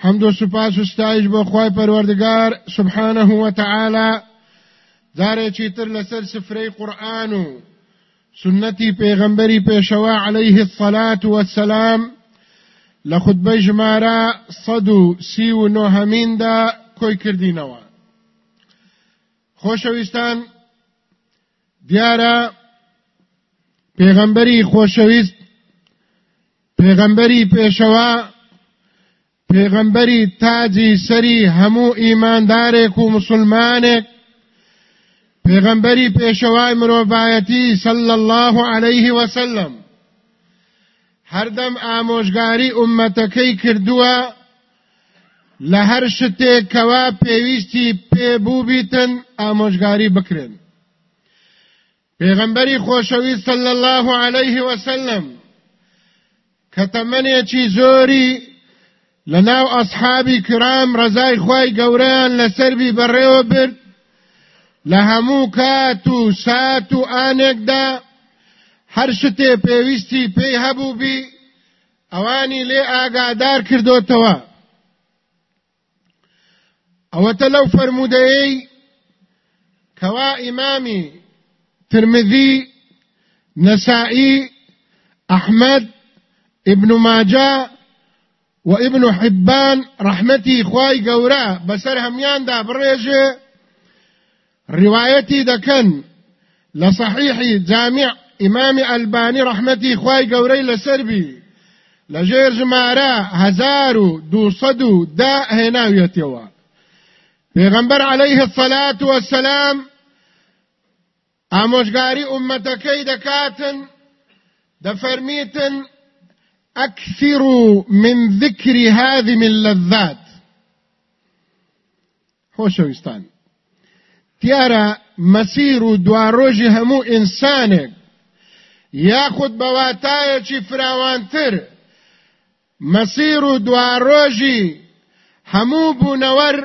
حمد و سوپاس و ستایش بۆ خی پەروەردگار سبحانه و تعالی. جارێکی تر لەسەر سفرەی قورآن و سنەتی پێغەمبەری پێشەوە عليه الصلاة والسلام لە خودبەی ژمارە سەد و سی و نۆهەمیندا کۆی کردینەوە. خۆشەویستان دیارە پێغەمبەری خۆشەویست پێغەمبەری پێشەوە پێغەمبەری تاجی سەری هەموو ئیماندارێک و مسلمانێک پێغەمبەری پێشەوای مرۆڤایەتی صلى الله عليه وسلم هەردەم ئامۆژگاری ئومەتەکەی کردووە لە هەر شتێک کەوا پێویستی پێبوو بیتن ئامۆژگاری بکرێن پیغمبری خوشوی صلی الله علیه وسلم کتمنیکی زوری لناو اصحابی کرام رضای خوای گوریان لسربی بڕێوە برد. لە هەموو کات و سات و ئانێکدا هەر شتێ پێویستی پێی هەبوو بی ئەوانی لێ ئاگادار کردوتەوە. ئەوەتە لەو فەرمودەیەی کەوا ئیمامی ترمذي نسائي أحمد ابن ماجه وابن حبان رحمتي خواي قورا بسر هميان دا بريجي روايتي دكن لصحيح جامع إمام ألباني رحمتي خواي قوري لسربي لجير جمارا هزارو دو صدو دا هناويتيوا پیغمبر عليه الصلاة والسلام ئامۆژگاری ئومەتەکەی دەکاتن دەفەرمیتن أكثروا من ذكر هذه اللذات خۆشەویستان دیارە مەسیر و دواڕۆژی هەموو ئینسانێک یاخود بەواتایەکی فراوانتر. مەسیر و دواڕۆژی هەموو بوونەوەر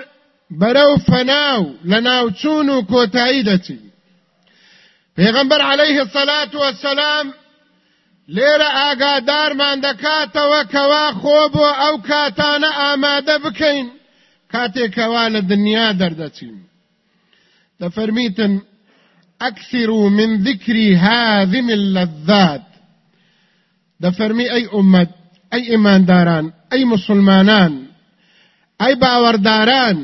بەرەو فەناو لە ناوچوون و کۆتایی علیه الصلاة والسلام لێرە ئاگادارمان دەکاتەوە کەوا خۆ بۆ ئەو کاتانە ئامادە بکەین. کاتێکەوا لە دنیا دەردەچین. دەفەرمیتن أكثروا من ذكر هذه اللذات. دەفەرمی ئەی ئومەت ئەی ئیمانداران ئەی مسلمانان ئەی باوەڕداران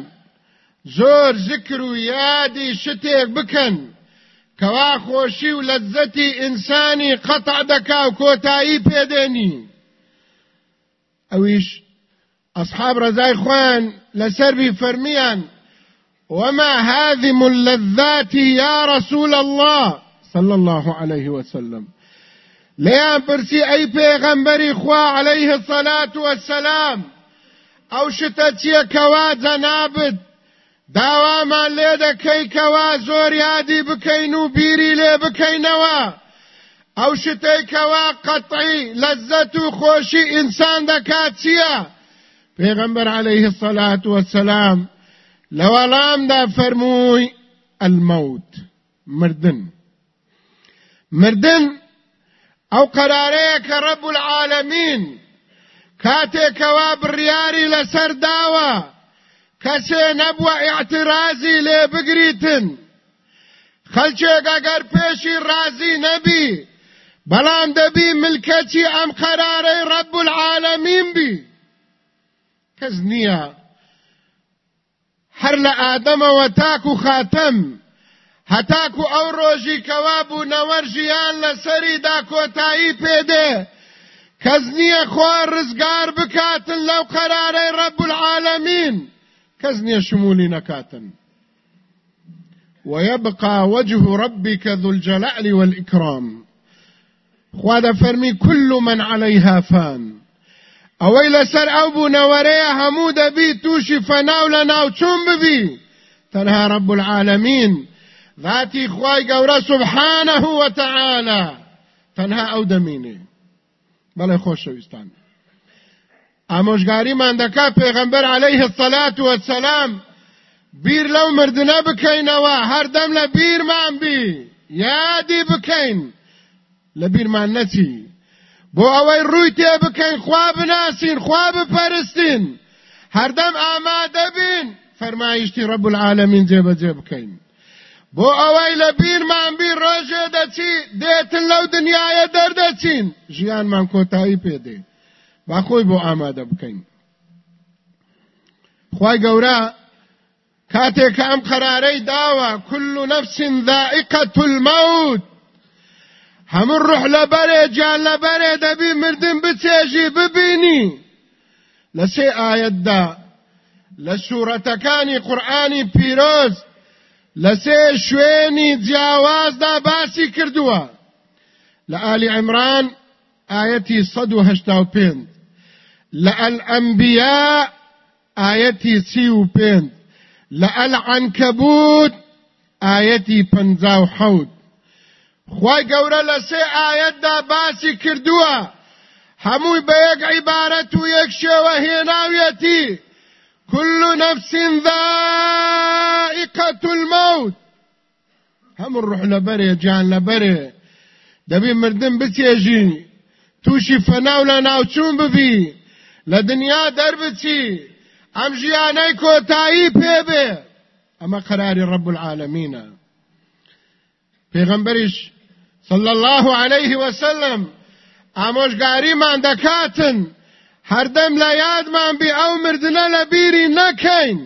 زۆر ذکر و یادی شتێک بکەن. کەوا خۆشی و لەزەتی ئینسانی قەتع دەکا و کۆتایی پێدێنی. ئەویش ئەصحاب ڕزای خوان لەسەربی فەرمیان وما هذم اللذات يا رسول الله صلى الله عليه وسلم. ليان برسي اي پیغمبري خوا عليه الصلاة والسلام أو شتتيا كوا جنابد داوامان لێ دەکەی کەوا زۆر یادی بکەین و بیری لێ بکەینەوە. ئەو شتەی کەوا قەتعی لەزەت و خۆشی ئینسان دەکات چییە؟ پێغەمبەر عليه الصلاة والسلام لەوەڵامدا فەرمووی المەوت مردن. مردن ئەو قەرارەیە کە ڕەب العالمین کاتێکەوە بڕیاری لەسەر داوە. کەسێ نەبووە ئاعترازی لێ بگریتن خەلچێک ئەگەر پێشی رازی نەبی بەڵام دەبی ملکەتی ئەم قەرارەی ڕەب العالەمین بی کەس نییە هەر لە ئادەمەوە تاک و خاتەم هەتاکو ئەو ڕۆژی کەوا بوونەوە ژیان لەسەریدا کۆتایی پێدێ کەس نییە خوا ڕزگار بکاتن لەو قەرارەی ڕەب كزني شمولي نكاتا. ويبقى وجه ربك ذو الجلال والإكرام. خواد فرمي كل من عليها فان. أويل سر أو بو نوريه همود بي توشي فناو لناو چون ببي. تنها رب العالمين. ذاتي خواي قورا سبحانه وتعالى. تنها أو دميني. بلا خوش شويستان. ئامۆژگاریمان دەکا پێغەمبەر عليه الصلاة والسلام. بیر لەو مردنە بکەینەوە هەردەم لە بیرمان بی. یادی بکەین لە بیرمان نەچی بۆ ئەوەی ڕووی تێ بکەین خوا بناسین خوا بپەرستین هەردەم ئامادە بین. فەرمایشتی ڕەب العالمین جێبەجێ بکەین بۆ ئەوەی لە بیرمان بی ڕۆژێ دەچی دێتن لەو دنیاە دەردەچین ژیانمان کۆتایی پێدێت با خۆی بۆ ئامادە بکەین. خی گەورە کاتێک ئەم قەرارەی داوە كل نفس ذائقة الموت. هەموو ڕح لەبەرێ گیان لەبەرێ دەبی مردن بچێژی ببینی. لە سێ ئاەتدا لە سوورەتەکانی قورآانی پیرۆز لە سێ شوێنی جیاوازدا باسی کردووە. لە ئالی عمران ئاەتی 1970 لألأنبياء آيتي سيو بين. لألعنكبوت آيتي پنزاو حود خوای گەورە لە سێ ئاەتدا باسی کردووە. هەمووی بە یەک عیبارەت و یەک شێوە هێناویەتی. كل نفس ذائقة الموت. هەموو ڕوح لەبەرێ جان لەبەرێ دەبی مردن بچێژی تووشی فەناو لە ناوچوون ببی. لە دنیا دەربچی. ئەم ژیانەی کۆتایی پێبێ ئەمە قراری ڕب العالمینە پێغەمبەریش صلى الله عليه وسلم ئامۆژگاریمان دەکاتن. هەردەم لە یادمان بی ئەو مردنە لە بیری نەکەین.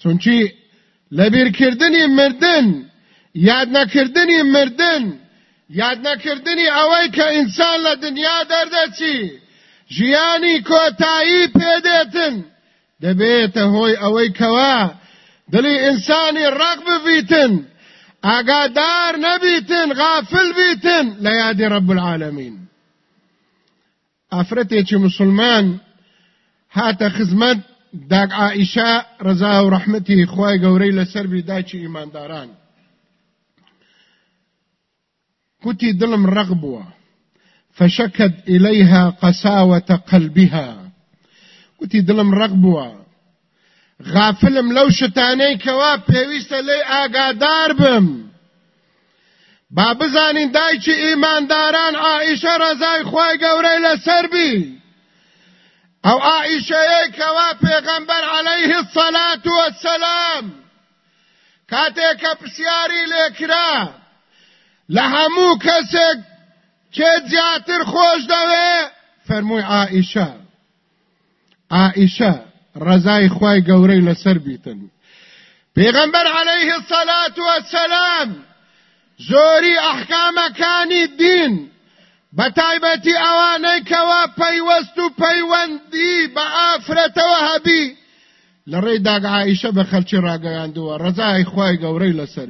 چونچی لە بیرکردنی مردن یاد نەکردنی مردن یاد نەکردنی ئەوەی کە ئینسان لە دنیا دەردەچی. ژیانی کۆتایی پێدێتن. دەبێتە هۆی ئەوەی کەوا. دڵی ئینسانی ڕق ببیتن. ئاگادار نەبیتن غافل بیتن لە یادی ڕب العالمین ئافرەتێکی مسلمان هاتە خزمەت داگ عائشە ڕزا و ڕەحمەتی خوای گەورەی لەسەر بیداچی ئیمانداران. کوتی دڵم ڕق بووە. فشكت إليها قساوة قلبها. قلت دلم رغبوا غافلم لو شتانەی کەوا پێویستە لێ ئاگادار بم. با بزانین دایکی ئیمانداران ئائیشە ڕزای خی گەورەی لەسەربی ئەو ئائیشەیە کەوا پێغەمبەر عەلەیه الصەلات وەسەلام کاتێک کە پرسیاری لێکرا لە کێ زیاتر خۆش دەوێ؟ فەرمووی عائیشە عائشە ڕزای خوای گەورەی لەسەر بیتن. پێغەمبەر عليه الصلاة والسلام زۆری ئەحکامەکانی دین بە تایبەتی ئەوانەی کەوا پەیوەست و پەیوەندی بە ئافرەتەوە هەبی. لە ڕێی داگ عائشە بە خەلکی ڕاگەیاندووە ڕزای خوای گەورەی لەسەر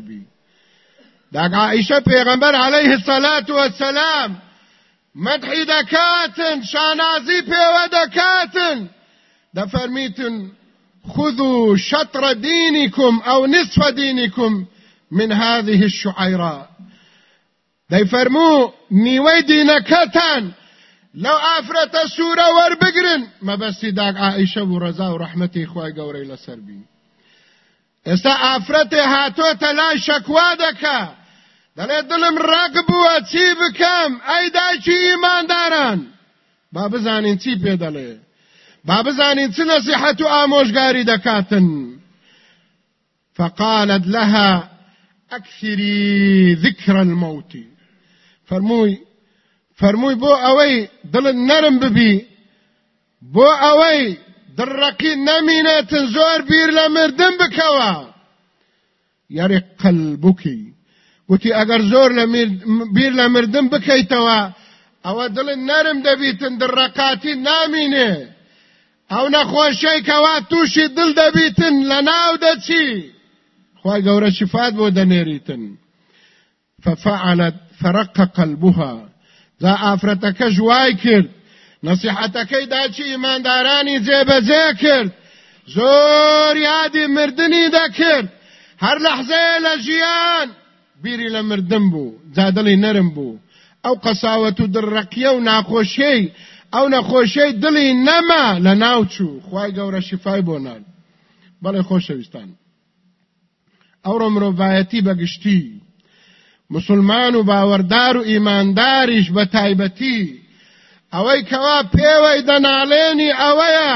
بی داگ عائشە پێغەمبەر عليه الصلاة والسلام مدحی دەکاتن شانازی پێوە دەکاتن دەفەرمیتن خذوا شطر دينكم أو نصف دينكم من هذه الشعيراء دەیفەرموو نیوەی دینەکەتان لەو ئافرەتە سوورە وەربگرن مەبەستی داگ عائیشە بوو ڕەزا و ڕەحمەتی خوای گەورەی لەسەر بین. ئێستا ئافرەتێ هاتۆتە لای شەکوا دەکا دەڵێ دڵم ڕق بووە چی بکەم؟ ئەی دایکی ئیمانداران؟ با بزانین چی دەڵێ. با بزانین چ نصیحەت و ئامۆژگاری دەکاتن. فقالت لها أكثري ذكر الموت. فرمووی فەرمووی بۆ ئەوەی دڵت نەرم ببی بۆ ئەوەی دڕەقی نەمینێتن زۆر بیر لە مردن بکەوە. یاری گوتی ئەگەر زۆر بیر لە مردن بکەیتەوە ئەوە دڵت نەرم دەبیتن دڕەقاتی نامینێ ئەو نەخۆشەی کەوا تووشی دڵ دەبیتن لە ناو دەچی خی گەورە شفات بۆ دەنێریتن ففعلت فرق قلبها. ذا ئافرەتەکە ژوای کرد. نصیحەتەکەی داچی ئیماندارانی جێبەجێ کرد. زۆر یادی مردنی دەکرد هەر لەحزەیە لە ژیان بیری لە مردن بوو جادڵی نەرم بوو. ئەو قەساوەت و دڕەقیە و ناخۆشیەی ئەو نەخۆشیەی دڵی نەما لە ناوچوو خی گەورە شیفای بۆ نان. بەڵێ خۆشەویستان. ئەوڕۆ مرۆڤایەتی بەگشتی. مسلمان و باوەڕدار و ئیمانداریش بە تایبەتی. ئەوەی کەوا پێوەی دەناڵێنی ئەوەیە.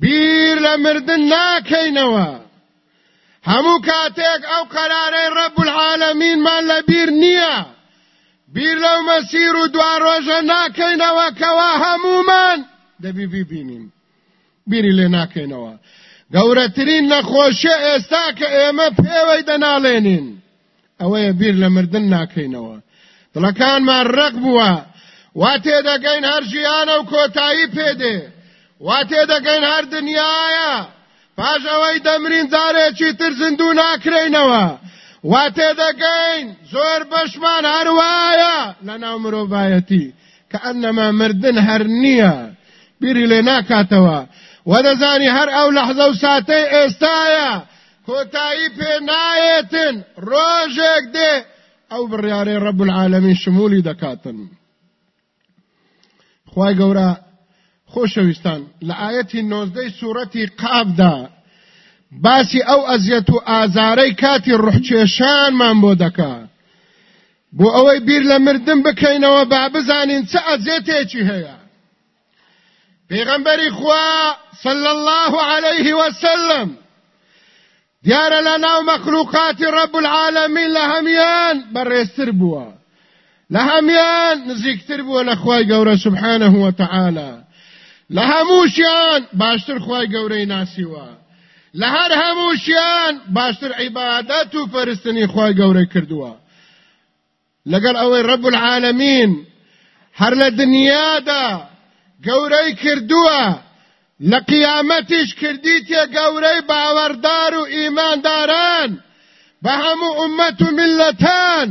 بیر لە مردن ناکەینەوە. هەموو کاتێک ئەو قەرارەی ڕەب العالەمینمان لە بیر نییە. بیر لەو مەسیر و دوا ڕۆژە ناکەینەوە کەوا هەمومان. دەبی بیبینین بیری لێ ناکەینەوە. گەورەترین نەخۆشیە ئێستا کە ئێمە پێوەی دەناڵێنین. ئەوەیە بیر لە مردن ناکەینەوە. دڵەکانمان ڕق بووە. وا تێدەگەین هەر ژیانە و کۆتایی پێدێ. وا تێدەگەین هەر دنیاە پاش ئەوەی دەمرین جارێکی تر زیندوو ناکرێنەوە وا تێدەگەین زۆر بەشمان هەروایە لە ناو مرۆڤایەتی کە ئەنەما مردن هەر نییە. بیری لێ ناکاتەوە. وەدەزانی هەر ئەو لەحزە و ساتەی ئێستایە. کۆتایی پێ نایەتن ڕۆژێک دێ. ئەو بڕیارەی ڕەب العالەمین شمولی دەکاتن. خی گەورە خۆشەویستان لە ئاەتی نۆزدەی سوورەتی قابدا باسی ئەو ئەزیەت و ئازارەی کاتی ڕحکێشانمان بۆ دەکا. بۆ ئەوەی بیر لە مردن بکەینەوە با بزانین چه ئەزیێتێکی هەیە. پێغەمبەری خوا صلى الله عليه وسلم دیارە لە ناو مەخلوقاتی ڕەب العالمین لە هەمیان بەڕێستر بووە. لە هەمیان نزیکتر بووە لە خوای گەورە سبحانه وتعالى لە هەمووشیان باشتر خوای گەورەی ناسیوە. لە هەر هەمووشیان باشتر عیبادەت و پەرستنی خوای گەورەی کردووە. لەگەڵ ئەوەی ڕەب العالمین هەر لە دنیادا گەورەی کردووە. لە قیامەتیش کردیتێ گەورەی باوەڕدار و ئیمانداران. بە هەموو ئومەت و ملەتان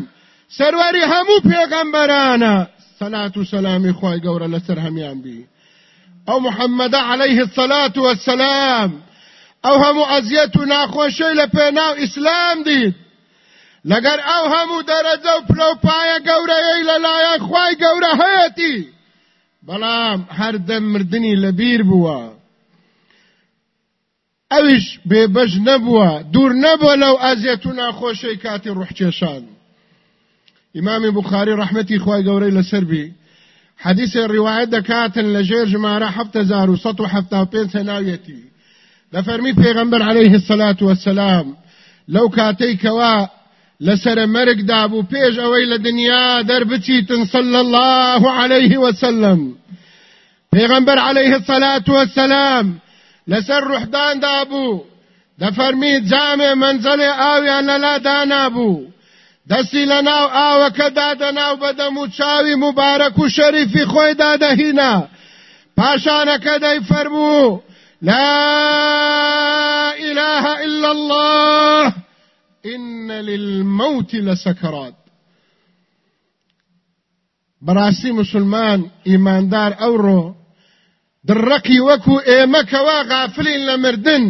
سەروەری هەموو پێغەمبەرانە. سەلات و سەلامی خۆی گەورە لەسەر هەمیان بی. ئەو محەممەدە عليه الصلاة والسلام. ئەو هەموو ئەزیەت و ناخۆشەی لە پێناو ئیسلام دیت لەگەر ئەو هەموو دەرەجە و پلۆپایە گەورەیەی لەلایەن خی گەورە هەیەتی بەڵام هەردەم مردنی لەبیر بووە ئەویش بێبەش نەبووە دوور نەبووە لەو ئازیەت و ناخۆشەی کاتی ڕوحکێشان ئیمامی بخاری ڕحمەتی خوای گەورەی لەسەر بی حديث الرواية دكاتن لجير جمارة حفت زارو سطو حفتا بين سناويتي لفرمي پیغمبر عليه الصلاة والسلام لو كاتي كوا لسر مرق دابو پیش اوی لدنیا در بچیتن صلى الله عليه وسلم. پیغمبر عليه الصلاة والسلام لسر روحدان دابو دفرمید جامع منزل آویان للا دانابو دەستی لە ناو ئاوەکە دادەناو بەدەم و چاوی مبارەک و شەریفی خۆی دادەهینا پاشانەکە دەی فەرموو لا إله إلا الله إن للموت لسكرات بەڕاستی مسلمان ئیماندار ئەوڕۆ دڕەکی وەکو ئێمەکەوا غافلین لە مردن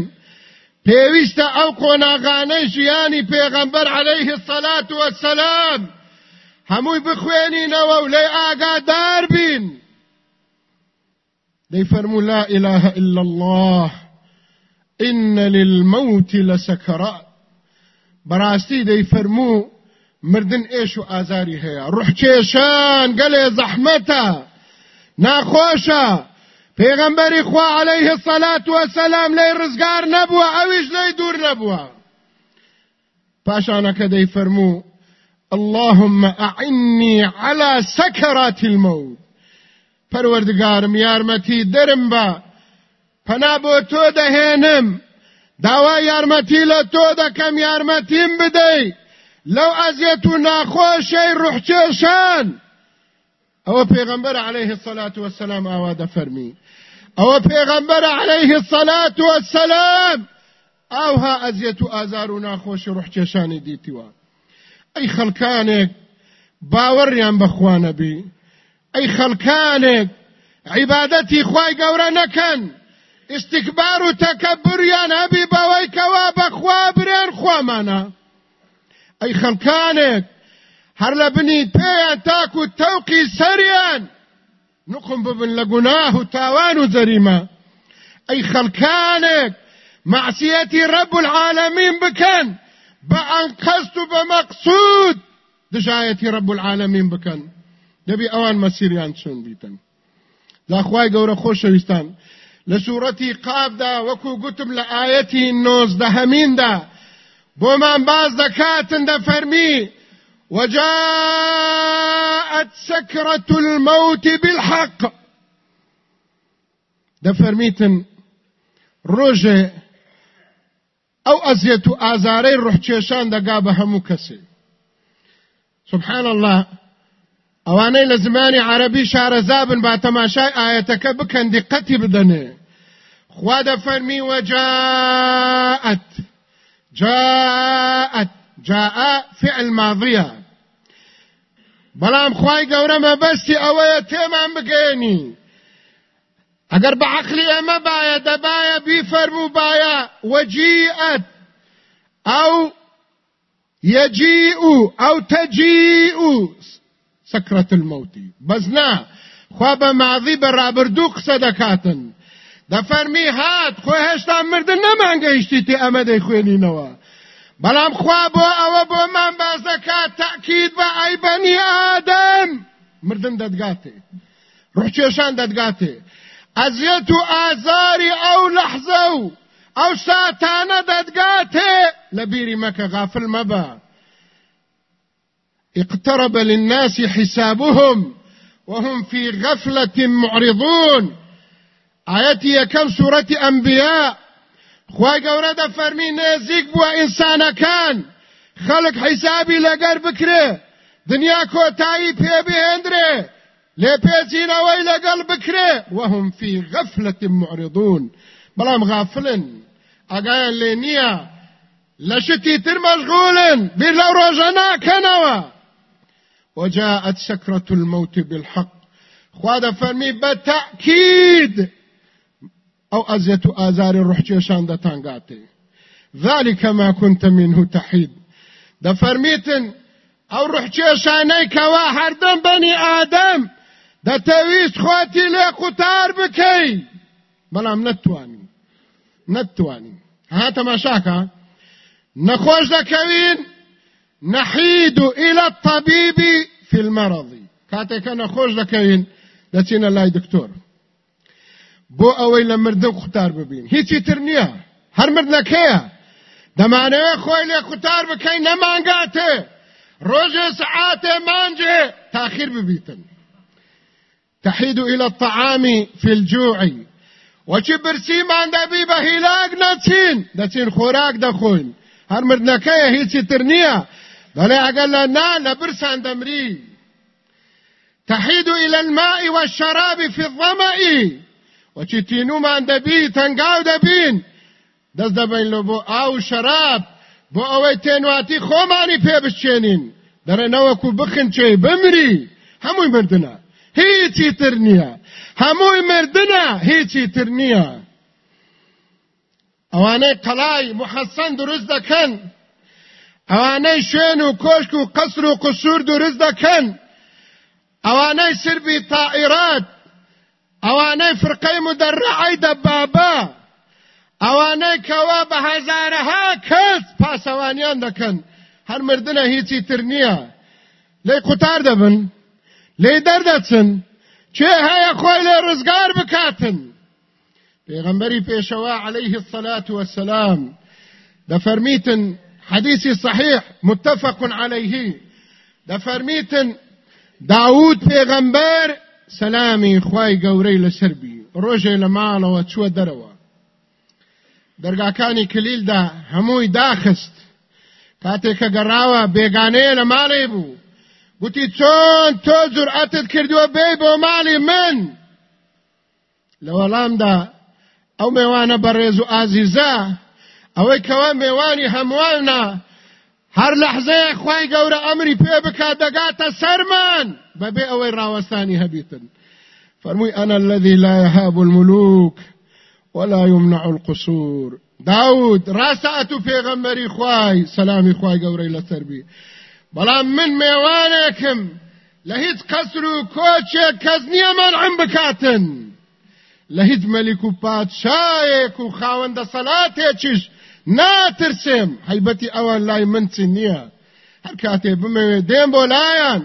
پێویستە ئەو قۆناغانەی ژیانی پێغەمبەر عليه الصلاة والسلام هەمووی بخوێنینەوە و لێ ئاگادار بین. دەی فەرموو لا إله إلا الله. إن للموت لسكرات بەڕاستی دەی فەرموو مردن ئێش و ئازاری هەیە. ڕوحکێشان گەلێ زەحمەتە. ناخۆشە. پێغەمبەری خوا عليه الصلاة والسلام لێ ڕزگار نەبووە ئەویش لێی دوور نەبووە پاشانەکە دەی فەرموو اللهم أعني على سكرات الموت. پەروەردگارم یارمەتی دەرم بە پەنا بۆ تۆ دەهێنم. داوا یارمەتی لە تۆ دەکەم یارمەتیم بدەی. لەو ئەزیەت و ناخۆشەی ڕوحکێشان ئەوە پێغەمبەر عليه الصلاة والسلام ئاوا دەفەرمی أو پیغمبر علیه الصلاة والسلام. آو ها ازیت و آزار و ناخوش روح چشانی دیتیوا. ای خلکانێک باوەڕیان بەخوا بی ئەی خەلکانێک عیبادەتی خی گەورە نەکەن. استکبار و تەکەبریان هەبی بەوەی کەوا بەخوا برێن خۆمانە ئەی خەلکانێک هەر لە بنی پێیان تاک و نقم ببن لقناه تاوان زريمة أي خلكانك معصيتي رب العالمين بكن. بأنقذت بمقصود دجايتي رب العالمين بكن. دبي أوان مسيريان شون بيتن خواي قورا خوش ويستان لسورتي قاب دا وكو قتم لآيتي النوز دهمين دا بومان باز دكاتن دا فرمي وجاءت سكرة الموت بالحق. ده فرميتن روجه أو ازيتو ازاري روح تشيشان دقا بهمو كسي سبحان الله اواني لزماني عربي شار زابن با تماشاي آياتك بكن دقتي بدنه خواد فرمي وجاءت جاءت جاء فعل ماضية بلام خواي قورما بستي اويا تيمان بقيني اگر بعقلي اما بايا دبايا بيفرمو بايا وجيئت أو يجيء أو تجيء سكرة الموت بزنا خواب ماضي برابردوق صدكاتن دفرمي هات خوي هشتا مردن نمان قيشتي تي امدي خويني نوا بەڵام خوا بۆ ئەوە بۆمان باز دەکات تاکید بە بەنی ئادەم. مردن دەدگاتێ ڕوحکێشان دەدگاتێ ئەزیەت و ئازاری ئەو لەحزە و ئەو ساتانە دەدگاتێ لە بیری مەکە غافل مەبە. اقترب للناس حسابهم وهم في غفلة معرضون. آياتي كم سورة أنبياء؟ خوای گەورە دەفەرمی نێزیک بووە ئینسانەکان. خەڵک حیسابی لەگەر بکرێ دنیا کۆتایی پێبهێندرێ لێ پێچینەوەی لەگەڵ بکرێ وهم فی غفلة معرضون. بەڵام غافلن. ئەگایان لێ نییە لە شتی تر مەشغولن بیر لەو ڕۆژە ناکەنەوە. وجاءت سكرة الموت بالحق. خوا دەفەرمی بەتەکید أو أزيت آزار الروح جيشان دا تانغاتي ذلك ما كنت منه تحيد. دا فرميتن أو روح جيشاني كوا هردن بني آدم. دا تويست خواتي لي قطار بكي. بلام نتواني. نتواني. هاتا ما شاكا نخوش دكوين نحيد إلى الطبيب في المرض. كاتك نخوش دكوين دتين الله دكتور. بۆ ئەوەی لە مردە قوتار ببین. هیچی تر نییە. هەر مردنەکەیە دەمانەوە خۆی لێ قوتار بکەین نەمانگاتێ ڕۆژێ سعاتێ مانجێ. تاخیر ببیتن. تحيد إلى الطعام في الجوع. وچی برسیمان دەبی بە هیلاک نەچین. دەچین خۆراک دەخۆین. هەر مردنەکەیە هیچی تر بەڵێ ئەگەر لە نا لە برسان تحيد إلى الماء والشراب في الظمأ. وچی تینومان دەبی تەنگاو دەبین. دەست دەبین لە بۆ ئاو شەراب بۆ ئەوەی تێنواتی خۆمانی پێ بشێنین دەڕێنەوەکو بخن چێ بمری. هەمووی مردنە. هیچی تر نییە. هەمووی مردنە هیچی تر نییە. ئەوانەی قەڵای محەسەن دروست دەکەن. ئەوانەی شوێن و کۆشک و قەسر و قسوور دروست دەکەن. ئەوانەی سربی تائیرات ئەوانەی فرقەی مدەڕعی دەبابە ئەوانەی کەوا بە هەزارەها کەس پاسەوانیان دەکەن هەر مردنە هیچی تر نییە لێ قوتار دەبن لێ دەردەچن چێ هەیە خۆی لێ ڕزگار بکاتن. پێغەمبەری پێشەوە عليه الصلاة والسلام دەفەرمیتن حديثي صحيح متفق عليه دەفەرمیتن داود پێغەمبەر سەلامی خوای گەورەی لەسەربی ڕۆژێ لە ماڵەوە چووە دەرەوە. دەرگاکانی کلیلدا هەمووی داخست. کاتێککە گەڕاوە بێگانەیە لە ماڵێ بوو. گوتی چۆن تۆ جورئەتت کردووە بێ بۆ ماڵی من؟ لە وەڵامدا ئەو میوانە بەڕێز و ئازیزە ئەوەی کەوا میوانی هەمووانە. هەر لەحزەیە خی گەورە ئەمری پێ بکات دەگاتە سەرمان. بەبێ ئەوەی ڕاوەستانی هەبیتن فەرمووی ئەنە الذي لا يهاب الملوك ولا يمنع القصور. داود ڕاستەتو پێغەمبەری خوای سەلامی خوای گەورەی لەسەربی بەڵام من میوانێکم لە هیچ قەسر و کەس نییە مەنعم بکاتن هیچ مەلیک و پادشایەک و خاوەندە سەلاتێکیش ناترسێم حیبەتی ئەوان لای من هەر کاتێ بمەوێ دێم بۆ لایەن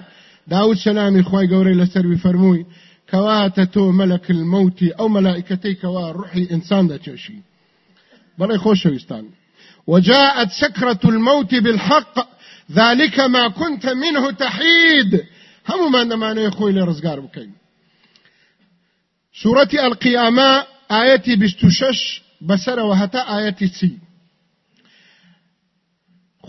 داود سەلامی خی گەورەی لەسەروی فەرمووی کەواتە تۆ مەلەک المەوتی ئەو مەلائکەتەی کەوا ڕوحی ئینسان دەچێشی بەڵێ خۆشەویستان وجاءت سكرة الموت بالحق ذلك ما كنت منه تحيد. هم ما نمانه خوي لرزقار بكين. سورة القيامة آياتي بستشش بسر وهتا آياتي سي.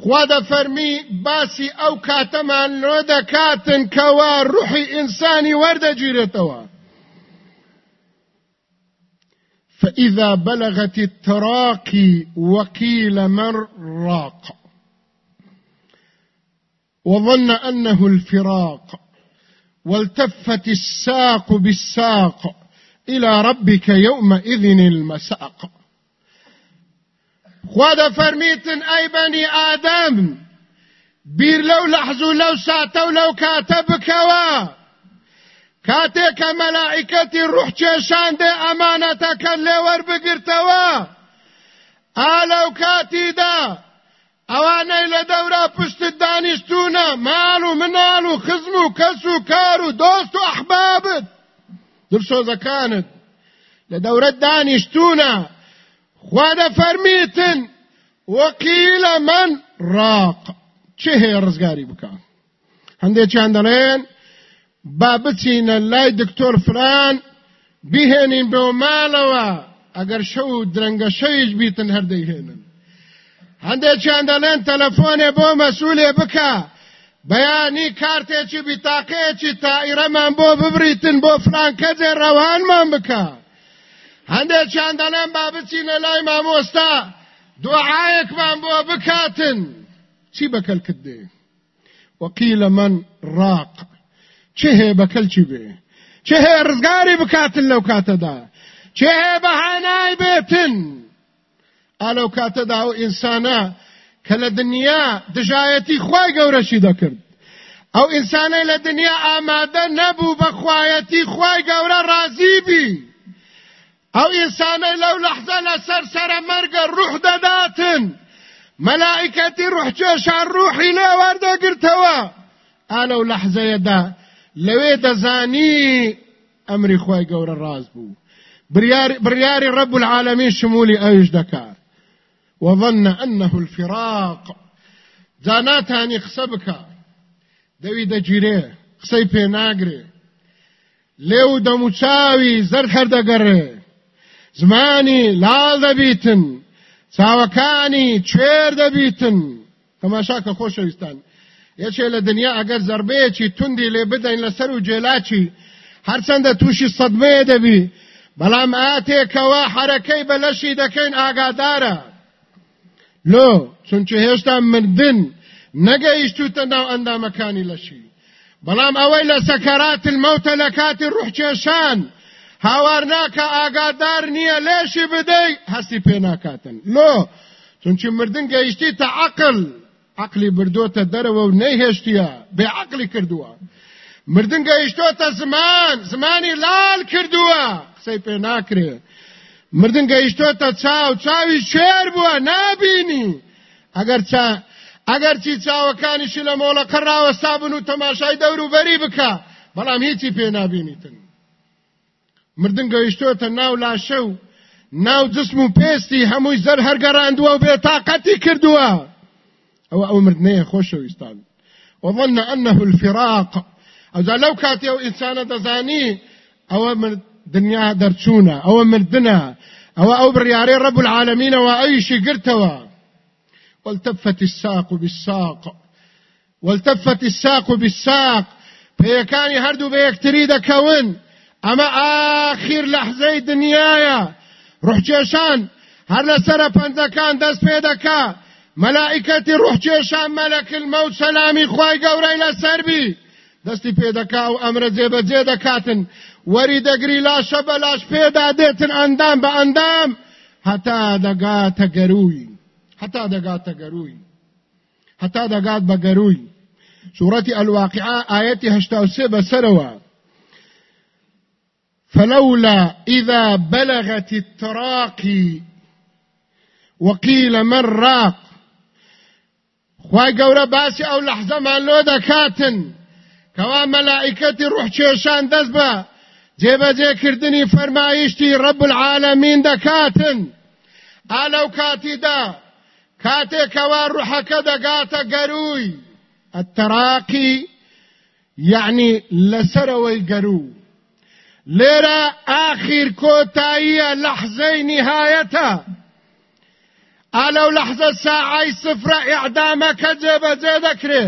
خوا فرمي باسي أو كاتمان لو كاتن كوا روحي انساني ورد جيرتوا فإذا بلغت التراقي وقيل من راق. وظن أنه الفراق. والتفت الساق بالساق إلى ربك يومئذ المساق. خوادا فرميتن أي بني آدم بير لو لحظو لو ساتو لو كاتبكوا كاتيك ملائكتي روح چێشان دێ ئەمانەتەکە لێوەر بگرتەوە. ئالەو کاتیدا ئەوانەی لە دەورا پشتت دانیشتونە ماڵ و مناڵ و خزم و کەس و کار و و خوا دەفەرمیتن. وەکیلە من ڕاق. چه هەیە ڕزگاری بکە؟ هەندێکیان دەڵێن؟ با بچینە لای دکتۆر فران بهێنین بێ ماڵەوە. ئەگەر شەو درەنگە شەویش بیتن هەردەیهێنن هەندێکیان دەڵێن؟ تەلەفۆنێ بۆ مەسئولێ بکە. بەیانی کارتێکی بیتاقەیەکی تائیرەمان بۆ ببریتن بۆ فرانکەجێ ڕەوانمان بکە. هەندێکیان دەڵێن با بچینە لای مامۆستا دوعاەکمان بۆ بکاتن. چی بەکەل کردێ؟ وەقیلە من ڕاق. چه هەیە بەکەل چی بێ؟ چه هەیە ڕزگاری بکاتن لەو کاتەدا؟ چه هەیە بەهانای بێتن؟ ئالەو کاتەدا و ئینسانە کە لە دنیا دژایەتی خوای گەورەشی دەکرد. ئەو ئینسانەی لە دنیا ئامادە نەبوو بە خوایەتی خوای گەورە ڕازی بی ئەو ئینسانەی لەو لەحزە لەسەر سەرە مەرگە ڕوح دەداتن مەلائکەتی ڕوحچێشان ڕوحی لێ وەردەگرتەوە ئالەو لەحزەیەدا لەوێ دەزانی ئەمری خوای گەورە ڕاز بوو بریاری رب العالمین شمولی ئەوش دەکات وظن أنه الفراق. جاناتانی قسە بکە دەوی دەگیرێ قسەی پێ ناگرێ لێو دەموچاوی زەر هەردەگەڕێ زمانی لاڵ دەبیتن چاوەکانی کوێر دەبیتن. تەماشا کە خۆشەویستان یەکێ لە دنیا ئەگەر زربەیەکی توندی لێ بدەین لەسەر و جێلاچی هەرچەندە تووشی سەدمەیە دەبی. بەڵام ئاتێکەوە حرەکەی بەلەشی دەکەین ئاگادارە. لۆ چونچە هێشتا مردن نەگەیشتوتە ناو ئەندامەکانی لەشی. بەڵام ئەوەی لە سەکەرات المەوتە لە کاتی ڕوحکێشان هاوار ناکە ئاگادار نییە لێشی بدەی. هەستی پێ ناکاتن. لۆ چونچی مردن گەیشتی تا عقل. عقلی بردۆتە دەرەوە و نەیهێشتیە. بێ عقلی کردووە. مردن گەیشتۆتە زمان. زمانی لال کردووە. قسەی پێ ناکرێ. مردن گەیشتۆتە چاو. چاوی شێر بووە. نابینی. ئەگەر چا ئەگەر چی چاوەکانیشی لە مۆڵە قەڕاوەستا بن و تەماشای دەور و بەری بکە. بەڵام هیچی پێ نابینیتن. مردن گەیشتۆتە ناو لاشە و ناو جسم و پێستی هەمووی زەر هەرگەڕاندووە و بێتاقەتی کردووە. ئەوە ئەو مردنەیە خۆشەویستان. وظن أنه الفراق. ئەو لەو کاتی ئەو ئینسانە دەزانی ئەوە دنیا دەرچوونە ئەوە مردنە ئەوە ئەو بڕیارەی ڕەب العالمینەوە ئەویشی گرتەوە. والتفت الساق بالساق. والتفت الساق بالساق. پێیەکانی هەردوو بە یەکتری دەکەون. ئەمە ئاخیر لەحزەی دنیاە ڕوحکێشان هەر لەسرە پەنجەکان دەست پێ دەکا مەلائکەتی ڕوحکێشان مەلەک المەوت سەلامی خوای گەورەی لەسەربی دەستی پێدەکا و ئەمرە جێبەجێ دەکاتن وەری دەگری لاشە بە لاش پێدا دێتن ئەندام بە ئەندام هەتا دەگاتە گەروی هەتا دەگاتە گەروی هەتا دەگات بە گەروی سورەتی الواقعە ئاەتی هەشتا سێ بەسەرەوە فلولا إذا بلغت التراقي وقيل من راق خواهي قورا باسي أو لحظة ما لو دكاتن كوا ملائكتي روح چێشان دەست بە جێبەجێکردنی فەرمایشتی ڕب العالمین دەکاتن. ئالەو کاتیدا کاتێکەوە ڕوحەکە دەگاتە گەروی التراقي يعني لەسەرەوەی گەروو. لێرە ئاخیر کۆتاییە لەحزەی نهایەتە ئالەو لەحزە ساعی سفرە ئیعدامەکە جێبەجێ دەکرێ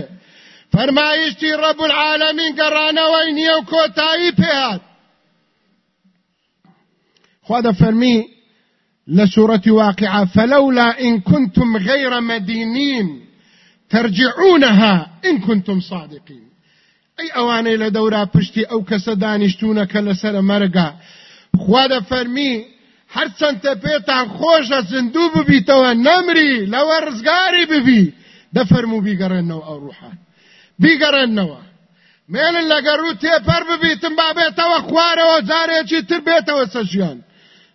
فەرمایشتی ڕەب العالمین گەڕانەوەی نییە و کۆتایی پێهات خوا دەفەرمی لە سورة واقعة فلولا إن كنتم غير مدينين ترجعونها إن كنتم صادقين ئەی ئەوانەی لە دەورا پشتی ئەو کەسە دانیشتونە کە لەسەر مەرگا. خوا دە فەرمی هەرچەندە پێتان خۆشە زندوو ببیتەوە نەمری لەوە ڕزگاری ببی. دەفەرمو بیگەڕێنەوە ئەو ڕوحان بیگەڕێنەوە. مێنن لەگەڕ و تێپەر ببیتم بابێتەوە خوارەوە جارێکی تر بێتەوە سەژیان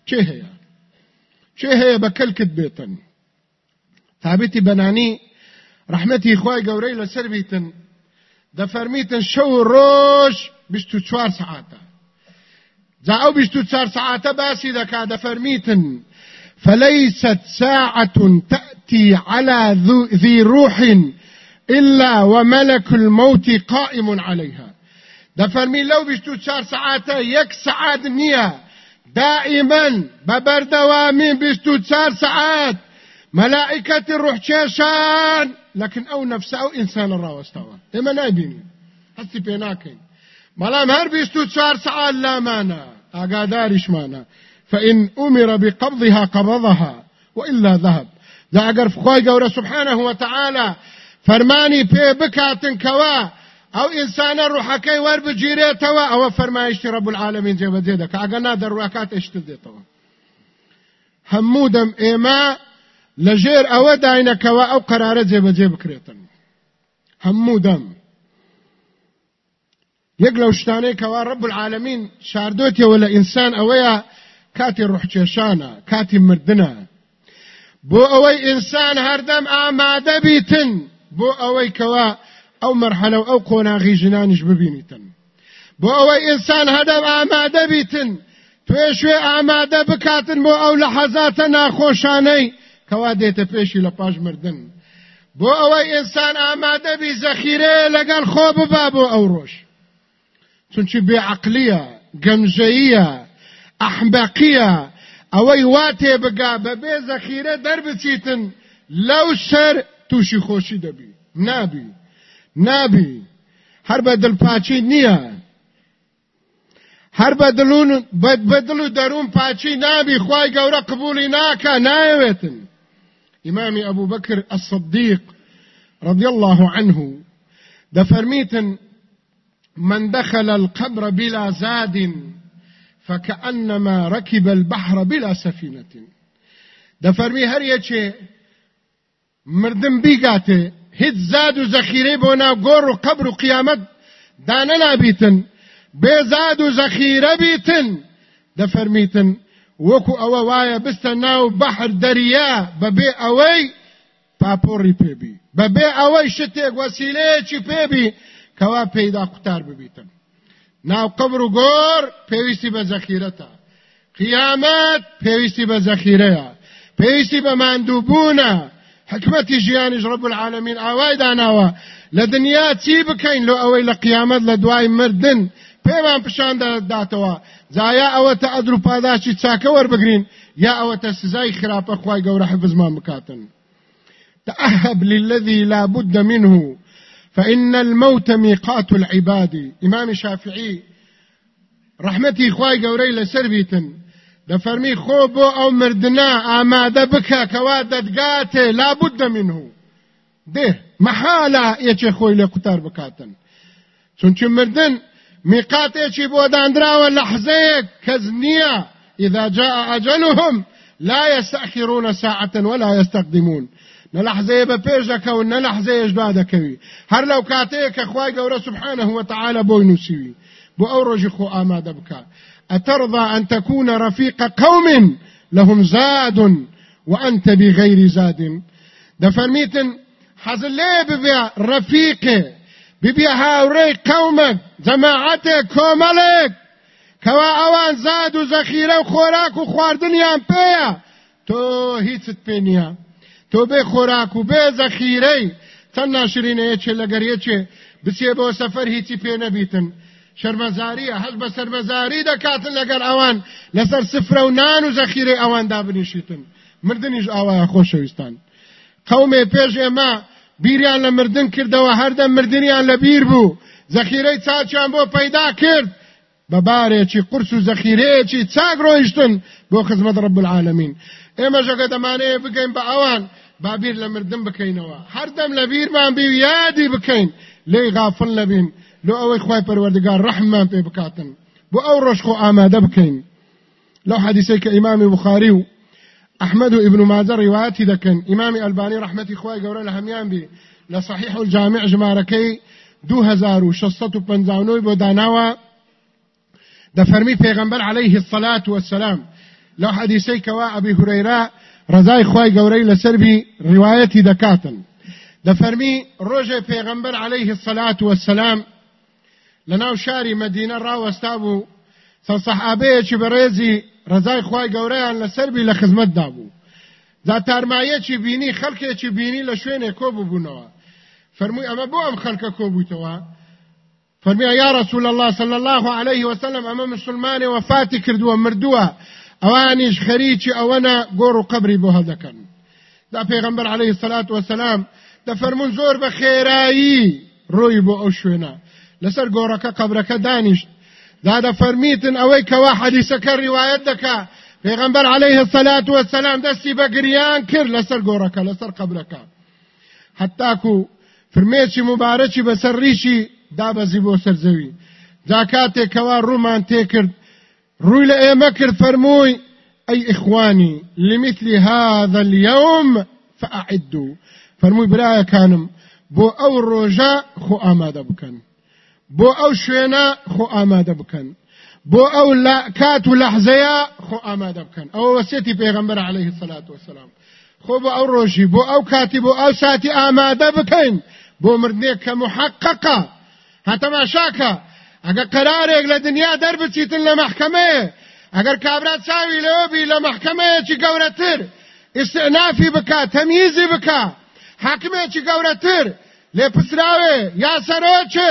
چێ هەیە؟ چێ هەیە بە کەلکت بێتن؟ تابێتی بەنانی ڕحمەتی خوای گەورەی لەسەر بیتن. دەفەرمیتن شەو ڕۆژ 24 ساعتە. جا ئەو 24 ساعتە باسی دەکا دەفەرمیتن فليست ساعة تأتي على ذي روح إلا وملك الموت قائم عليها. دفرمي لو بشتو چار ساعته يك ساعات نية دائما ببردوامين بشتو چار ساعات ملائكة الروح چێشان لكن أو نفس أو إنسان الراوستوا إما نايبيني هستی پێ ناکەین بەڵام هەر بیست و چوار سعال لامانە ئاگاداریشمانە فإن أمر بقبضها قبضها وإلا ذهب. ذا أقر فخوي قورة سبحانه وتعالى. فرماني بي بكاتن كوا أو إنسان روحكي ور بجيريتوا أو فرمايشتي رب العالمين جيب زيدك أقنا در روحكات اشتديتوا همودم إيما لەژێر ئەوە داینەکەوە ئەو قرارە جێبەجێ بکرێتن. هەموو دەم. یەک لەو شتانەی کەوا ڕب العالمین شاردۆتیەوە لە ئینسان ئەوەیە کاتی ڕوحکێشانە کاتی مردنە. بۆ ئەوەی ئینسان هەردەم ئامادە بیتن بۆ ئەوەی کەوا ئەو مەرحەلە و ئەو قۆناغی ژنانیش ببینیتن. بۆ ئەوەی ئینسان هەردەم ئامادە بیتن توێشوێ ئامادە بکاتن بۆ ئەو لە حەزاتە ناخۆشانەی کەوا دێتە پێشی لە پاش مردن. بۆ ئەوەی ئینسان ئامادەبی زەخیرە لەگەڵ خۆ ببا بۆ ئەو ڕۆژ. چونچی بێعقلیە گەمژەیە ئەحمبەقیە ئەوەی واتێ بگا بەبێ زەخیرە دەربچیتن لەو شەر تووشی خۆشی دەبی. نابی. نابی. هەر بە دڵپاچی نییە. هەر بە دڵ و دەروون پاچی نابی خی گەورە قبولی ناکە نایەوێتن. ئیمامی ئەبوو بەکر الصدیق رضي الله عنه دفرميتن من دخل القبر بلا زاد فكأنما ركب البحر بلا سفينة. دفرمي هر يچه مردم بيقاته هیچ زاد و بونا گور و قبر و قیامت دانه نابیتن. بێ زاد و زەخیرە بیتن. دەفەرمیتن وەکو ئەوە وایە بستە ناو بەحر دەریا بەبێ ئەوەی پاپۆڕی پێبی بەبێ ئەوەی شتێک وەسیلەیەکی پێبی کەوا پێیدا قوتار ببیتن. ناو قبر و گۆر پێویستی بە زەخیرەتە. قیامەت پێویستی بە زەخیرەیە. پێویستی بە ماندووبوونە. حکمەتی ژیانیش ڕب العالمین ئاوای داناوە. لە دنیا چی بکەین لۆ ئەوەی لە قیامەت لە دوای مردن؟ پێمان پیشان داتەوە. زایە ئەوە تا ئەدر و پاداشی چاکە وەربگرین یا ئەوە تا سزای خراپە خوای گەورە حفظمان بکاتن. تأهب للذي لا بد منه فإن الموت ميقات العباد. إمام شافعي رحمتي خواي قوري لسربيتن دفرمي خوبو أو مردنا آمادة بكا كوادت لا بد منه. ده محالة يچه خوي لقطار بكاتن چونچه مردن ميقاتێکی بۆ دانراوە لەحزەیەک کەس نییە إذا جاء أجلهم لا يستأخرون ساعة ولا يستقدمون. نلحظه بپیش دکو نلحظه اجبا هر لو کاته که خواه سبحانه وتعالى بوی نسیوی بو أو خو آماده بکا أترضى أن تكون رفيق قوم لهم زاد وأنت بغير زاد. دفرميتن حزن ليه ببيع رفيقه ببيع هاوري قومك جەماعەتێک کۆمەڵێک. کەوا ئەوان زاد و زەخیرە و خۆراک و خواردنیان پێیە. تۆ هیچت پێ نییە. تۆ بێ خۆراک و بێ زەخیرەی. چەند ناشرینەیەکێ لەگەریەکێ بچێ بۆ سەفەر هیچی پێ نەبیتن. شەرمەزاریە هەز بە سەرمەزاری دەکاتن لەگەر ئەوان. لەسەر سفرە و نان و زەخیرەی ئەوان دابنیشیتن. مردنیش ئاوایە خۆشەویستان. قەومێ پێش ئێمە بیریان لە مردن کردەوە هەردە مردنیان لە بیر بوو. زەخیرەی چاچیان بۆ پەیدا کرد. بە بارێکی قرس و زەخیرەیەکی چاک ڕۆیشتن بۆ خزمەت رب العالمین. ئێمە ژەگە دەمانەیە بگەین بە ئەوان بابیر لە مردن بکەینەوە. هەردەم لە بیرمان بی و یادی بکەین. لێ غافل نەبین لۆ ئەوەی خوای پەروەردگار ڕەحممان پێ بکاتن. بۆ ئەو ڕۆژخۆ ئامادە بکەین. لەو حەدیثەی کە ئیمامی بخاری و أحمد ابن ماجه رواياتي دكن. إمام الباني رحمتي خواي قورا لهميان بي. لصحيح الجامع جماركي دو هزار و شست و پنزاونوی بۆ داناوە دەفەرمی پێغەمبەر عليه الصلاة والسلام. لو حدیثەی کەوا ئەبی هورەیرا ڕزای خوای گەورەی لەسەربی ڕواەتی دەکاتن دەفەرمی ڕۆژێ پێغەمبەر عليه الصلاة والسلام. شاری مدینە ڕاوەستا بوو سەر سەحابەیەکی بەڕێزی ڕزای خوای گەورەیان لەسەربی لە خزمەتدا بوو. زاتارمایەکی بینی خەڵکێکی بینی لە شوێنێ کۆ ببوونەوە؟ فرمووی ئەمە بۆ ئەم خەڵکە کۆبوویتەوە فەرمی یا رسول الله صلى الله عليه وسلم ئەمە مسلمانێ وفاتی کردووە مردووە. ئەوانیش خەریکی ئەوەنە گۆڕ و قبری بۆ هەڵدەکەن دا پێغمبەر عليه الصلاة والسلام دەفەرمون زۆر بە خێرایی ڕۆی بۆ ئەو شوێنە. لەسەر گۆڕەکە قبرەکە دانیشت. دا دەفەرمیتن ئەوەی کەوا حەدیسەکە ڕیوایەت دەکا پێغمبەر عليه الصلاة والسلام گریان کرد لەسەر گۆڕەکە لەسەر قبرەکە حتاکو فرمێکی مبارەکی بەسەر ڕیشی دابەزی بۆ سەرزەوی جا کاتێکەوە ڕوومان تێکرد ڕووی لە ئێمە کرد فەرمووی ئەی ئیخوانی لمثل هذا اليوم فأعدوا فەرمووی برایەکانم بۆ ئەو ڕۆژە خۆ ئامادە بکەن بۆ ئەو شوێنە خۆ ئامادە بکەن. بۆ ئەو کات و لەحزەیە خۆ ئامادە بکەن. ئەوە وەسێتی پێغەمبەر عليه الصلاة والسلام خۆ بۆ ئەو ڕۆژی بۆ ئەو کاتی بۆ ئەو ساتی ئامادە بکەین. بۆ مردنێک کە محققە. هەتەماشاکە. ئەگە قرارێک لە دنیا دەربچیتن لە محکەمەیە ئەگەر کابرا چاوی لەوەبی لە محکەمەیەکی گەورەتر. استعنافی بکە تەمیزی بکە حاکمێکی گەورەتر. لێ پسراوێ یا سەرۆچە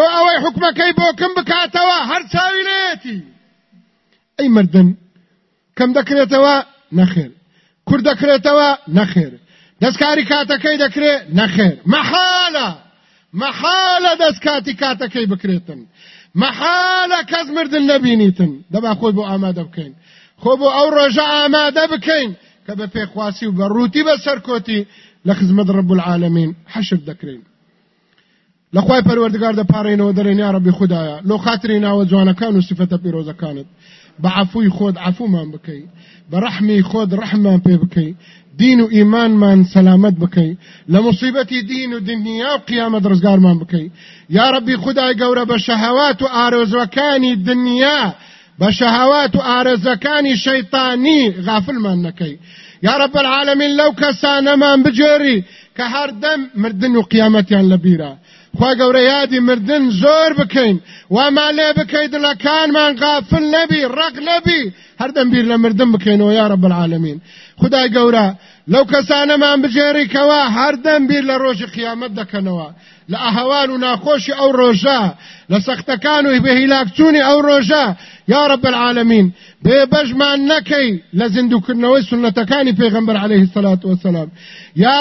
ئەوەی حکومەکەی بۆکم بکاتەوە هەر چاوی لێتی ئەی مردن کەم دەکرێتەوە نەخێر کوور دەکرێتەوە نەخێر دەستکاری کاتەکەی دەکرێت نەخێر مەحالە مەحالە دەستکاتی کاتەکەی بکرێتن مەحالە کەس مردن نەبینیتن دەبا خۆی بۆ ئامادە بکەین خۆ بۆ ئەو ڕۆژە ئامادە بکەین کە بە پێخواسی و بە ڕووتی بە سەرکۆتی لە خزمەت لەخوای پەروەردگار دەپارڕێنەوە دەرێن یا ڕەبی خوددایە لۆ خاتری ناوە جوانەکان و سفەتە پیرۆزەکانت. بە عفووی خۆت عفومان بکەی. بە ڕەحمی خۆت ڕەحمان پێ بکەی. دین و ئیمانمان سەلامت بکەی. لە مصیبەتی دین و دنیا و قیامەت ڕزگارمان بکەی. یا ڕەبی خدای گەورە بە شەهەوات و ئارۆزەکانی دنیا بە شەهەوات و ئارەزەکانی شەیطانی غافلمان نەکەی. یا رب العالمین لەو کەسانەمان بجێری کە هەردەم مردن و قیامەتیان لەبیرە خوا گەورە یادی مردن زۆر بکەین. وامان لێ بکەی دڵەکانمان غافل نەبی ڕق نەبی. هەردەم بیر لە مردن یا رب العالمین. خدای گەورە لەو کەسانەمان بجێری کەوا هەردەم بیر لە ڕۆژی قیامەت دەکەنەوە. لە ئەهوان و ناخۆشی ئەو ڕۆژە لە سەختەکان و بەهیلاکچوونی ئەو ڕۆژە یا رب العالمین. بێبەشمان نەکەی لە زیندوکردنەوەی سنەتەکانی پێغەمبەر عليه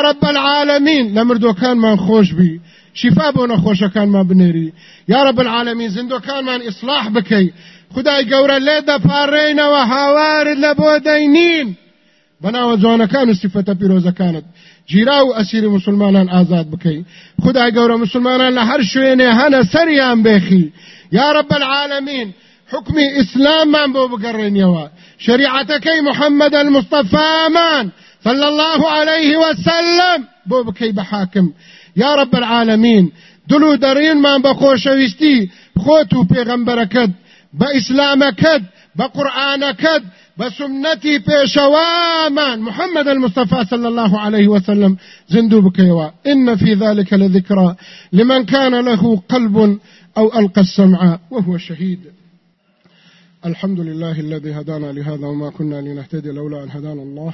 رب العالمین لە مردوەکانمان خۆش بی. شفا بۆ نەخۆشەکانمان بنێری یا رب العالمین زیندوەکانمان ئیصلاح بکەی خدای گەورە لێ دەپارڕێنەوە هاوارت لە بۆ دەینین بەناوە جوانەکان و سفەتە پیرۆزەکانت جیرا و ئەسیری مسلمانان ئازاد بکەی خدای گەورە مسلمانان سەریان بێخی یا رب العالمین حكمي إسلام من بو بقرنيوا شريعتكي محمد المصطفى من صلى الله عليه وسلم. بو بكي بحاكم. يا رب العالمين دلو درين من بخوشويستي خوتو پیغمبركد بإسلامكد بقرآنكد بسنتي بيشواما محمد المصطفى صلى الله عليه وسلم زندو بكيوا إن في ذلك لذكرى لمن كان له قلب أو ألقى السمع وهو شهيد الحمد لله الذي هدانا لهذا وما كنا لنهتدي لولا أن هدانا الله.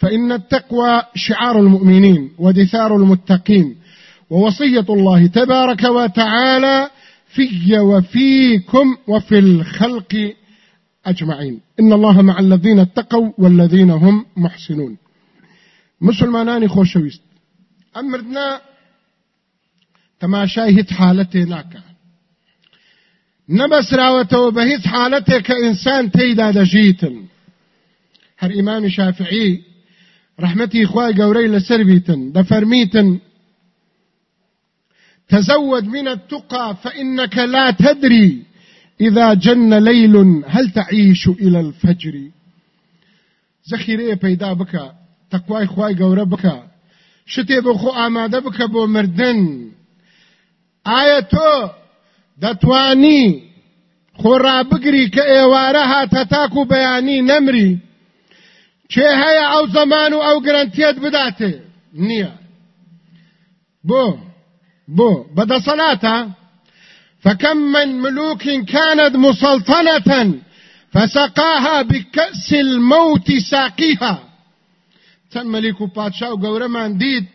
فإن التقوى شعار المؤمنين ودثار المتقين ووصية الله تبارك وتعالى في وفيكم وفي الخلق أجمعين. إن الله مع الذين اتقوا والذين هم محسنون. مسلمانانی خۆشەویست ئەم مردنا تەماشای هیچ حالەتێ ناکە نەبەسراوەتەوە بە هیچ حالەتێک کە ئینسان تێیدا دەژیتن هەر رحمەتی خوای گەورەی لەسەر بیتن دەفەرمیتن تزود من التقى فإنك لا تدري إذا جن ليل هل تعيش إلى الفجر. زخيرية پیدا بکە تەقوای خوای گەورە بکە شتێ بۆ خۆ ئامادە بکە بۆ مردن. ئایا تۆ دەتوانی خۆڕابگری کە ئێوارە بەیانی نەمری چێ هەیە ئەو زەمان و ئەو گرنتێت بداتێ؟ نییە. بۆ بۆ بەدەسەڵاتە فكم من ملوك كانت مسلطنة فسقاها بكأس الموت ساقيها. چەند مەلیک و پادشا و گەورەمان دیت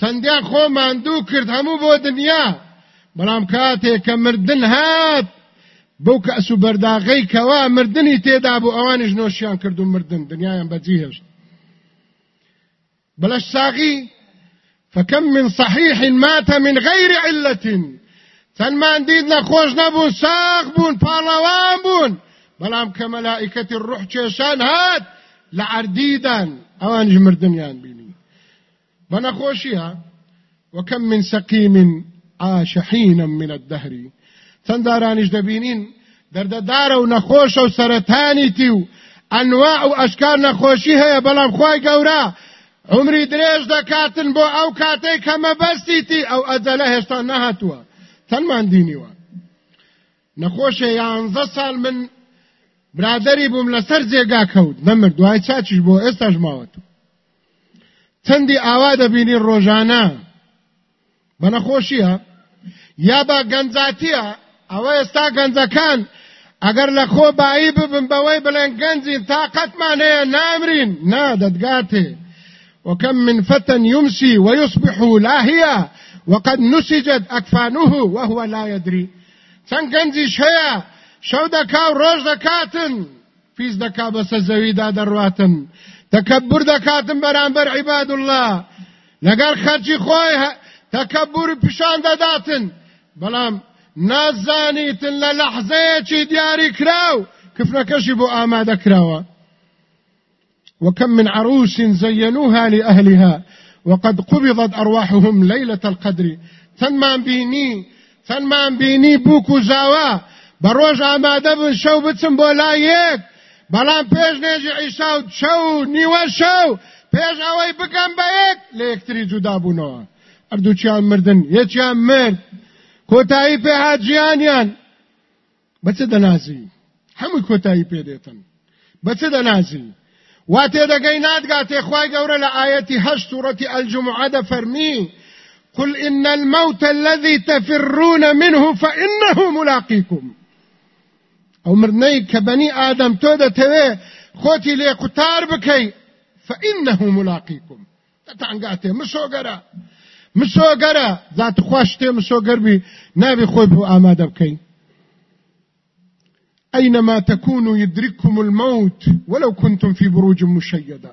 چەندیان خۆمان دوو کرد هەموو بۆ دنیا. بەڵام کاتێک کە مردن هات بەو کەس و بەرداغەی کەوا مردنی تێدا بوو ئەوانش نۆشیان کرد مردن دنیایان بەجی هێشت بەلەش ساغی فكم من صحيح مات من غير علة. چەندمان دیت نەخۆش نەبوون ساغ بوون پاڵەوان بوون. بەڵام کە مەلائکەتی ڕوح کێشان هات لە عردیدان ئەوانش مردنیان بینی. بە نەخۆشیە وكم من سقيم عاش حينا من الدهر. چەندارانیش دەبینین؟ دەردەدارە و نەخۆشە و سەرەتانیتی و ئەنواع و ئەشکار نەخۆشی هەیە بەڵام خی گەورە. عمری درێژ دەکاتن بۆ ئەو کاتەی کەمە بەستیتی ئەو ئەجەلە هێشتا نەهاتووە. چەندمان دینیوە؟ نەخۆشە یانزە ساڵ من برادری بووم لەسەر جێگا کەوت. نەمر دوای چاچش بۆ ئێستاش ماوەت چەندی ئاوا دەبینی ڕۆژانە؟ بە نەخۆشیە؟ یا بە گەنجاتیە؟ ئەوە ئێستا گەنجەکان ئەگەر لە خۆ بایی ببن بەوەی بڵێن گەنجین تااقەتمان هەیە نامرین نا دەدگاتێ وكم من فتى يمسي ويصبح لاهيا وقد نسجت أكفانه وهو لا يدري چەند گەنجیش هەیە شەو دەکا و ڕۆژ دەکاتن پیس دەکا بەسە زەویدا دەڕواتن. تەکەبور دەکاتن بەرامبەر عیباد الله لەگەر خەرجی خۆی تەکەبور پیشان دەداتن. بەڵام نازانیتن لە لەحزەیەکی دیاری کراو کفرەکەشی بۆ ئامادە کراوە. وكم من عروس زينوها لأهلها وقد قبضت أرواحهم ليلة القدر. تنمان بيني تنمان بيني بوكو زاوا بروج آماده بن شو بتسم بولا يك بەڵام پێش نێژی عیسا و شەو نیوە شەو پێش ئەوەی بکەم بە یەک لە یەکتری جودا بوونەوە. هەردووچیان مردن یەکیان مرد. کۆتایی پێ هاجیانیان بەچە دەنازی؟ هەمووی کۆتایی پێدێتن بەچە دەنازی؟ وا تێدەگەی نادگاتێ خوای گەورە لە ئاەتی هەشت سوورەتی ئەلجمعە دەفەرمی. قل إن الموت الذي تفرون منه فإنه ملاقيكم. مرنەی کە بەنی ئادەم تۆ دەتەوێ خۆتی لێ قوتار بکەی فإنه ملاقيكم. تتعنگاتێ مسۆگەرە مسۆگەرە ذات خوش تێ مسۆگەربی نابی خۆی بۆ ئامادە بکەین. أينما تكونوا يدرككم الموت ولو كنتم في بروج مشيدة.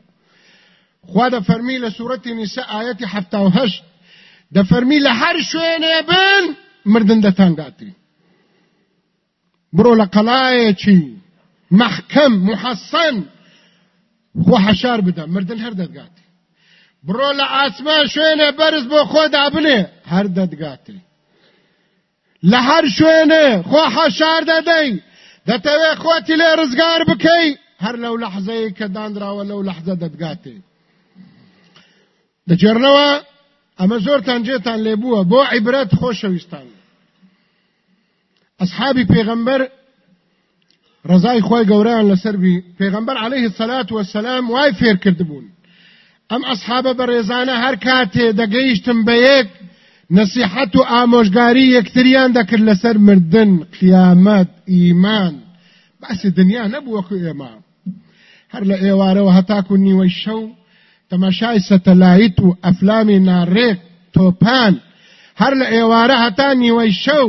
خوا فرمي لسورة نساء آيات حتى وهشت. ده فرمي لحر شوين يبن مردن ده تانقاتي برو لقلایەکی محکەم محەسەن خۆ حەشار بدە مردن هەر دەدگاتی بڕۆ لە ئاسمان شوێنێ بەرز بۆ خۆ دابنێ. هەر دەدگاتی لە هەر شوێنێ خۆ حەشار دەدەی. دەتەوێ خۆتی لێ ڕزگار بکەی. هەر لەو لەحزەیە کە دانراوە لەو لەحزە دەدگاتێ. دەجێڕنەوە ئەمە زۆرتان جێتان لێبووە بۆ عیبرەت خۆشەویستان. اصحابي پیغمبر رضای خوای گەوریان لەسەربی پێغمبەر عليه الصلاة والسلام وای فێر کردبوون. ئەم ئەسحابە بەڕێزانە هەر کاتێ دەگەیشتم بە یەک نصیحەت و ئامۆژگاری یەکتریان دەکرد لەسەر مردن قیامەت ئیمان. باسی دنیا نەبووەکو ئێمە. هەر لە ئێوارەوە هەتاکو نیوەی شەو تەماشای سەتەلایت و ئەفلامی ناڕێک تۆپان. هەر لە ئێوارە هەتا نیوەی شەو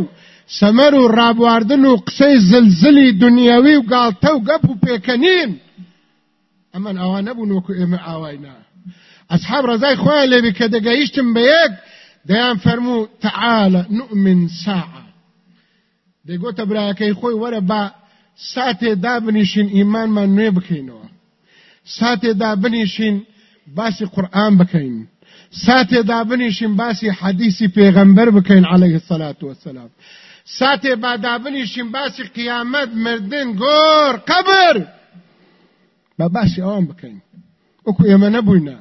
سەمەر و ڕابواردن و قسەی زلزلی دنیاوی و گاڵتە و گەپ و پێکەنین. ئەمەن ئەوان نەبوون وەکو ئێمە ئاواینا. ئەسحاب ڕزای خۆیان لێبی کە دەگەیشتم بە یەک دەیان فەرموو تەعالە نؤمن ساعە دەیگۆتە برایەکەی خۆی وەرە با ساتێ دابنیشین ئیمانمان نوێ بکەینەوە ساتێ دابنیشین باسی قورآن بکەین ساتێ دابنیشین باسی حەدیسی پێغەمبەر بکەین عليه الصلاة والسلام. ساتێ بادابنیشین باسی قیامەت مردن گۆر قبر. بە باسی ئەوان بکەین وەکو ئێمە نەبووینە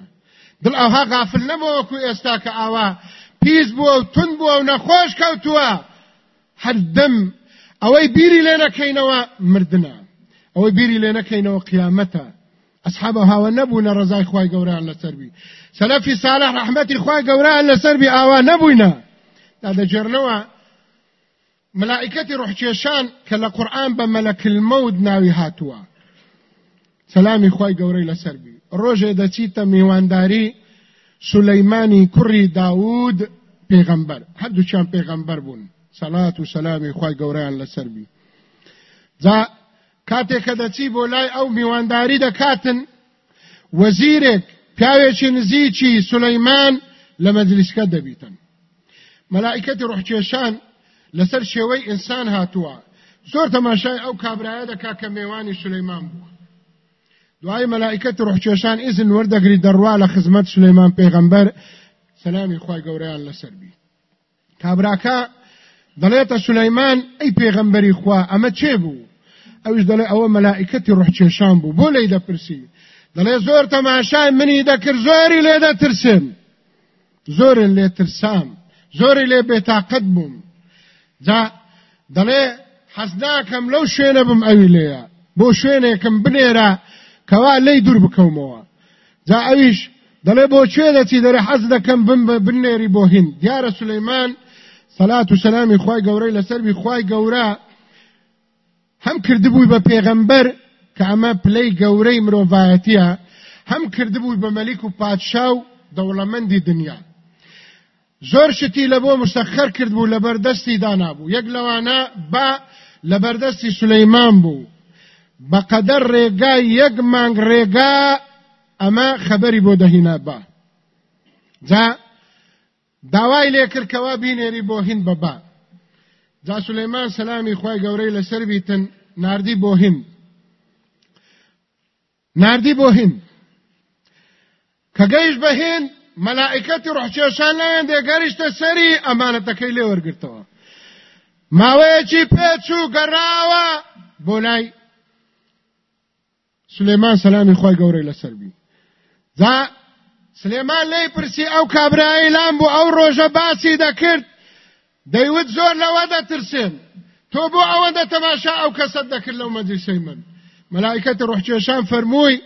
دڵ ئەوها غافل نەبوو وەکو ئێستا کە ئاوا. پیس بووە و تون بووە و نەخۆش کەوتووە. دەم. ئەوەی بیری لێ نەکەینەوە مردنە. ئەوەی بیری لێ نەکەینەوە قیامەتە. أصحاب هاوە نەبوونە ڕزای خوای گەوران لەسەربی سەلەفی ساڵح ڕەحمەتی خوای گەوران لەسەربی ئاوا نەبووینە. دا دەجێرنەوە ملائكتي روح جيشان كلا قرآن بملك الموت ناوي هاتوا سلامي خواي قوري لسربي ڕۆژێ دەچیتە میوانداری سولەیمانی کوڕی داود پێغەمبەر. هەردووچیان پێغەمبەر بوون. سەلات و سەلامی خی گەورەیان لەسەر بی. جا کاتێک کە دەچی بۆ لای ئەو میوانداری دەکاتن وەزیرێک پیاوێکی نزیکی سولەیمان لە مەجلیسکە دەبیتن. مەلائکەتی ڕحکێشان لەسەر شێوەی ئینسان هاتووە. زۆر تەماشای ئەو کابرایە دەکا کە میێوانی سولەیمان بووە. دوای مەلائکەت ڕوحکێشان ئیزن وەردەگری دەڕوا لە خزمەت سولەیمان پێغەمبەر. سەلامی خوای گەورەیان لەسەربی کابراکە دەڵێتە سولەیمان ئەی پێغەمبەری خوا ئەمە چێ بوو؟ ئەوش دەڵێ ئەوە مەلائکەتی ڕوحکێشان بوو. بۆ لی دەپرسی؟ دەڵێ زۆر تەماشای منی دەکرد زۆری لێ دەترسم زۆرن لێ ترسام. زۆری لێ بێتاقەت بووم. جا دەڵێ حەزناکەم لەو شوێنە بم ئەوی لێە. بۆ شوێنێکم بنێرە کەوا لی دوور بکەومەوە. جا ئەویش دەڵێ بۆ کوێ دەچی دەرێ حەز دەکەم بم بنێری بۆ هین دیارە سولەیمان سەلات و سەلامی خوای گەورەی لەسەروی خوای گەورە هەم کردبووی بە پێغەمبەر کە ئەمە پلەی گەورەی مرۆڤایەتیە هەم کردبووی بە مەلیک و پادشا و دەوڵەمەندی دنیا. زۆر شتی لە بۆ موسەخەر کرد بوو لە بەردەستی دانابوو یەک لەوانە با لە بەردەستی سولەیمان بوو. بەقەدەر ڕێگا یەک مانگ ڕێگا ئەمە خەبەری بۆ دەهینا با. جا داوای لێ کردکەوە بینێری بۆ هین بەبا جا سولەیمان سەلامی خوای گەورەی لەسەر بیتن ناردی بۆ هین ناردی بۆ هین کە گەیشت بە هین مەلائکەتی ڕحچێشان لایەن دێگەریشتە سەری ئەمانەتەکەی لێ وەرگرتەوە. ماوەیەکی پێچ و گەڕاوە بۆ لای سلێمان سەلامی خۆی گەورەی لەسەر بی. جا سلێمان لی پرسی ئەو کابرایی لام بوو ئەو ڕۆژە باسی دەکرد. دەیوت زۆر لەوە دەترسێن. تۆ بۆ ئەوەندە تەماشا ئەو کەسەت دەکرد لەو مەجلیسەی من. مەلائکەتی ڕحچێشان فەرمووی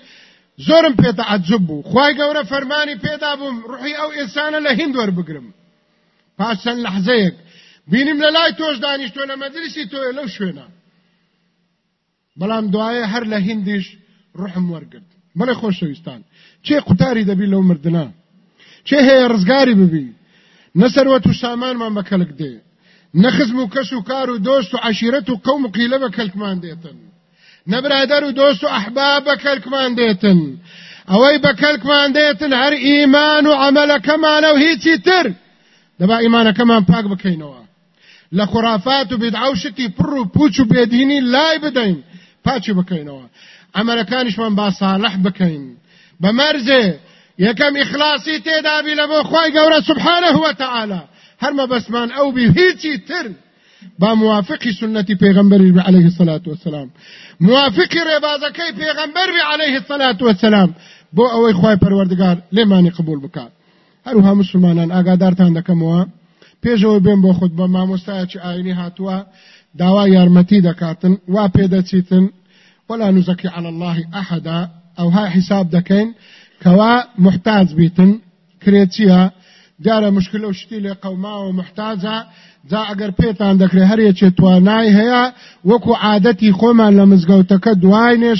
زۆرم پێتە عجب بوو. خی گەورە فەرمانی پێدا بووم ڕوحی ئەو ئێسانە لە هند وەربگرم. پاش چەند لەحزەیەک بینیم لە لای تۆش دانیشتۆ لە مەدرسی تۆ لەو شوێنە. بەڵام دوایە هەر لە ڕحم وەرگرت. بەڵێ خۆشەویستان. چێ قوتاری دەبی لەو مردنا چێ هەیە ڕزگاری ببی؟ نەسەروەت و سامانمان بە کەلک دێ. نەخزم و کەس و کار و دۆست و عشیرەت و قەوم و قیلە بە کەلکمان دێتن. نەبرادەر و دۆست و ئەحباب بە کەلکمان دێتن. ئەوەی بە کەلکمان دێتن هەر ئیمان و عملەکەمانە و هیچی تر. دەبا ئیمانەکەمان پاک بکەینەوە. لە خرافات و بدعە و شتی پڕ و پوچ و بێدینی لای بدەین. پاچی بکەینەوە. ئەمەرەکانیشمان با ساڵح بکەین. بە مەرزێ یەکەم ئیخلاسی تێدابی لە بۆ خی گەورە سبحانه وتعالى هەرمە بەسمان ئەو بی هیچی تر. با موافقی سنتی پیغمبری عليه الصلاة والسلام موافقی ڕێبازەکەی پێغەمبەر بی عليه الصلاة والسلام بۆ ئەوەی خی پەروەردگار لێمانی قبول بکات. هەروها مسلمانان ئاگادارتان دەکەمەوە. پێشەوەی بێن بۆ خود بە مامۆستایەکی ئاینی هاتووە. داوا یارمەتی دەکاتن وا پێدەچیتن ولا نزكي على الله أحدا. أو ها حساب دكين. كوا محتاج بيتن. كريتيا جارە مشکل و شتی لێ قەوما و محتاجە جا ئەگەر پێتان دەکرێت هەرێکێ توانای هەیە وەکو عادەتی خۆمان لە مزگەوتەکە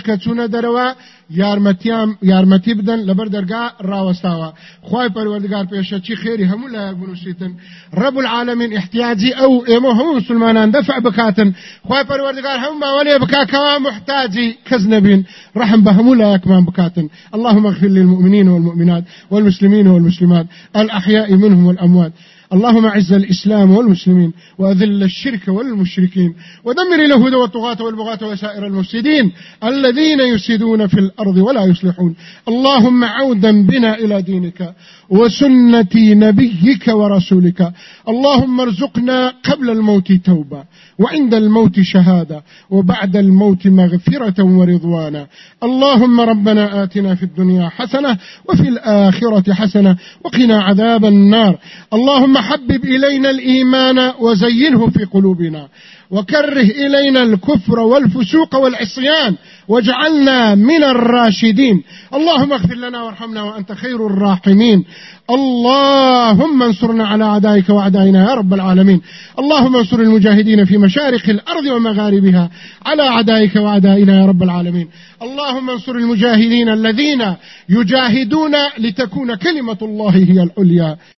کە چوونە دەرەوە یارمەتیان یارمەتی بدەن لەبەر دەرگا ڕاوەستاوە. خی پەروەردگار پێشەچی خێری هەموو لە بنووسیتن؟ ڕەب العالمین احتیاجی ئەو ئێمە هەموو مسلمانان دەفع بکاتن. خی پەروەردگار هەموو ماوەلێ بکاکەوا محتاجی کەس نەبین. ڕحم بە هەموو لایەکمان بکاتن. اللهم اغفر للمؤمنين والمؤمنات والمسلمين والمسلمات. الأحياء منهم والأموات. اللهم اعز الإسلام والمسلمين وأذل الشرك والمشركين ودمر اليهود والطغاة والبغاة وسائر المفسدين الذين يفسدون في الأرض ولا يصلحون. اللهم عودا بنا إلى دينك وسنة نبيك ورسولك. اللهم ارزقنا قبل الموت توبة. وعند الموت شهادة وبعد الموت مغفرة ورضوانا. اللهم ربنا آتنا في الدنيا حسنة وفي الآخرة حسنة وقنا عذاب النار. اللهم حبب إلينا الإيمان وزينه في قلوبنا. وكره إلينا الكفر والفسوق والعصيان واجعلنا من الراشدين. اللهم اغفر لنا وارحمنا وأنت خير الراحمين. اللهم انصرنا على أعدائك وأعدائنا يا رب العالمين. اللهم انصر المجاهدين في مشارق الأرض ومغاربها على أعدائك وأعدائنا يا رب العالمين. اللهم انصر المجاهدين الذين يجاهدون لتكون كلمة الله هي العليا.